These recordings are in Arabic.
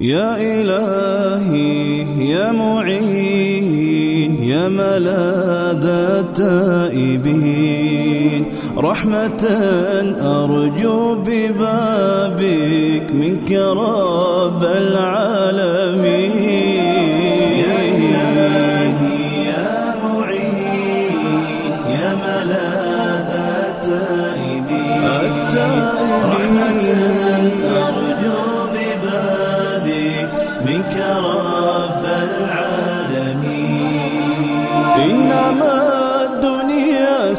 يا إلهي يا معين يا ملاذ التائبين رحمة أرجو ببابك منك رب العالمين.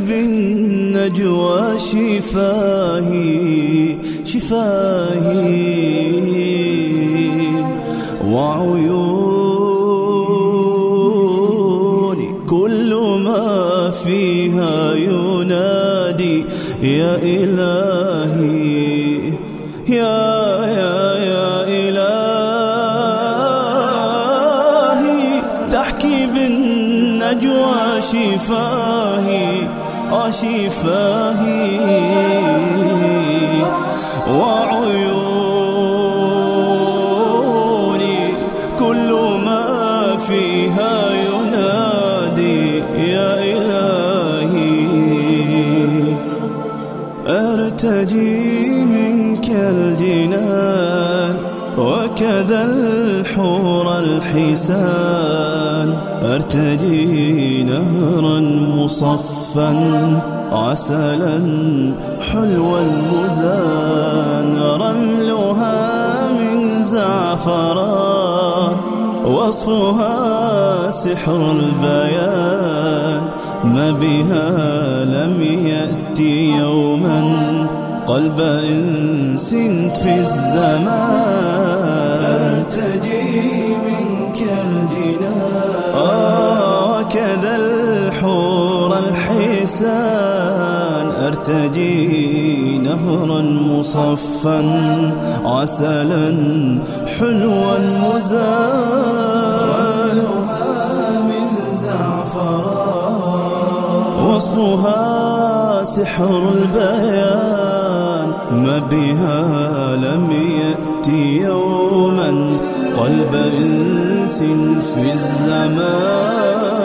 بالنجوى شفاهي شفاهي. وعيوني كل ما فيها ينادي يا إلهي يا بالنجوى شفاهي آه شفاهي وعيوني كل ما فيها ينادي يا إلهي. أرتجي منك الجنان وكذا الحور الحسان أرتجي نهرا مصفا عسلا حلوا المزان رملها من زعفران وصفها سحر البيان ما بها لم يأتي يوما قلب إنس في الزمان. تجي منك الجنان. آه وكذا الحور الحسان. أرتجي نهرا مصفا عسلا حلوا مزان من زعفران. وصفها سحر البيان. ما بها لم يأتي يوما قلب إنس في الزمان.